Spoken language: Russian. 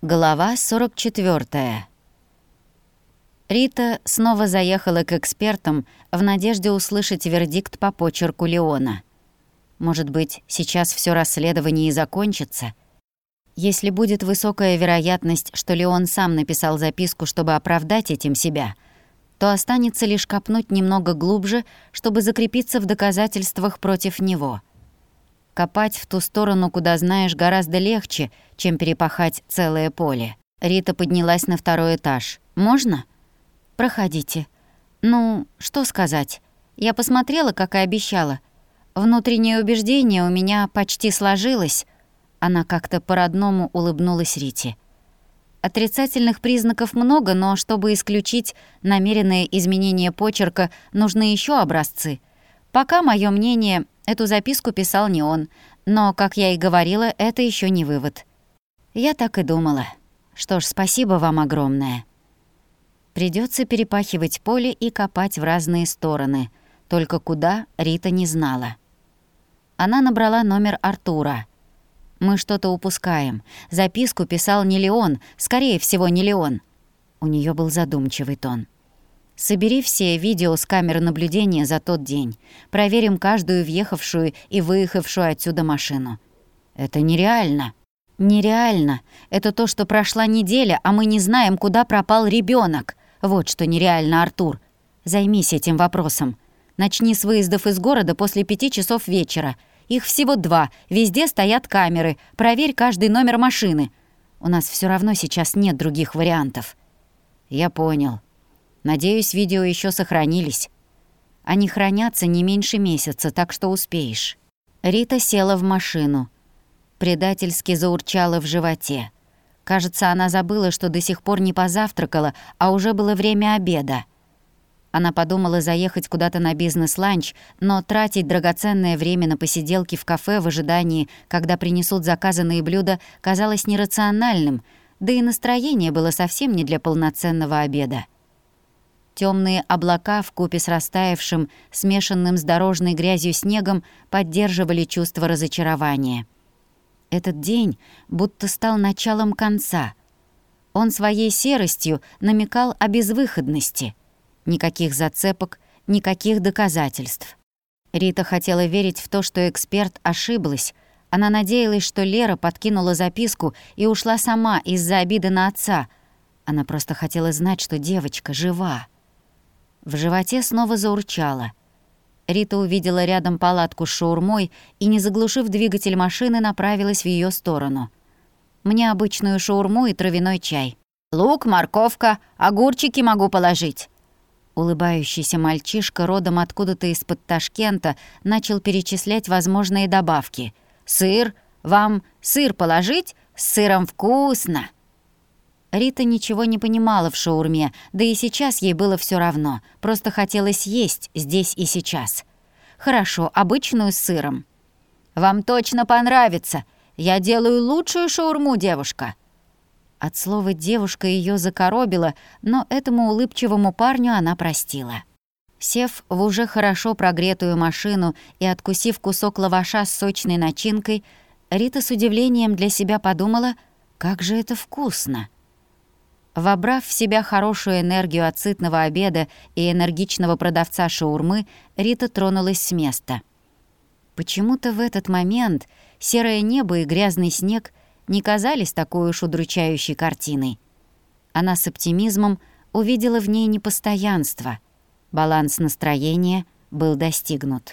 Глава 44. Рита снова заехала к экспертам в надежде услышать вердикт по почерку Леона. Может быть, сейчас все расследование и закончится? Если будет высокая вероятность, что Леон сам написал записку, чтобы оправдать этим себя, то останется лишь копнуть немного глубже, чтобы закрепиться в доказательствах против него — Копать в ту сторону, куда знаешь, гораздо легче, чем перепахать целое поле. Рита поднялась на второй этаж. «Можно?» «Проходите». «Ну, что сказать? Я посмотрела, как и обещала. Внутреннее убеждение у меня почти сложилось». Она как-то по-родному улыбнулась Рите. Отрицательных признаков много, но чтобы исключить намеренное изменение почерка, нужны еще образцы. Пока мое мнение Эту записку писал не он, но, как я и говорила, это еще не вывод. Я так и думала. Что ж, спасибо вам огромное. Придется перепахивать поле и копать в разные стороны. Только куда, Рита не знала. Она набрала номер Артура. «Мы что-то упускаем. Записку писал не Леон, скорее всего, не Леон». У нее был задумчивый тон. Собери все видео с камер наблюдения за тот день. Проверим каждую въехавшую и выехавшую отсюда машину. Это нереально. Нереально. Это то, что прошла неделя, а мы не знаем, куда пропал ребенок. Вот что нереально, Артур. Займись этим вопросом. Начни с выездов из города после пяти часов вечера. Их всего два. Везде стоят камеры. Проверь каждый номер машины. У нас все равно сейчас нет других вариантов. Я понял. Надеюсь, видео еще сохранились. Они хранятся не меньше месяца, так что успеешь». Рита села в машину. Предательски заурчала в животе. Кажется, она забыла, что до сих пор не позавтракала, а уже было время обеда. Она подумала заехать куда-то на бизнес-ланч, но тратить драгоценное время на посиделки в кафе в ожидании, когда принесут заказанные блюда, казалось нерациональным, да и настроение было совсем не для полноценного обеда. Темные облака в купе с растаявшим, смешанным с дорожной грязью снегом, поддерживали чувство разочарования. Этот день будто стал началом конца. Он своей серостью намекал о безвыходности. Никаких зацепок, никаких доказательств. Рита хотела верить в то, что эксперт ошиблась. Она надеялась, что Лера подкинула записку и ушла сама из-за обиды на отца. Она просто хотела знать, что девочка жива. В животе снова заурчало. Рита увидела рядом палатку с шаурмой и, не заглушив двигатель машины, направилась в ее сторону. «Мне обычную шаурму и травяной чай». «Лук, морковка, огурчики могу положить». Улыбающийся мальчишка родом откуда-то из-под Ташкента начал перечислять возможные добавки. «Сыр? Вам сыр положить? С сыром вкусно!» Рита ничего не понимала в шаурме, да и сейчас ей было все равно. Просто хотелось есть здесь и сейчас. Хорошо, обычную с сыром. «Вам точно понравится. Я делаю лучшую шаурму, девушка». От слова «девушка» ее закоробило, но этому улыбчивому парню она простила. Сев в уже хорошо прогретую машину и откусив кусок лаваша с сочной начинкой, Рита с удивлением для себя подумала, как же это вкусно. Вобрав в себя хорошую энергию от сытного обеда и энергичного продавца шаурмы, Рита тронулась с места. Почему-то в этот момент серое небо и грязный снег не казались такой уж удручающей картиной. Она с оптимизмом увидела в ней непостоянство. Баланс настроения был достигнут.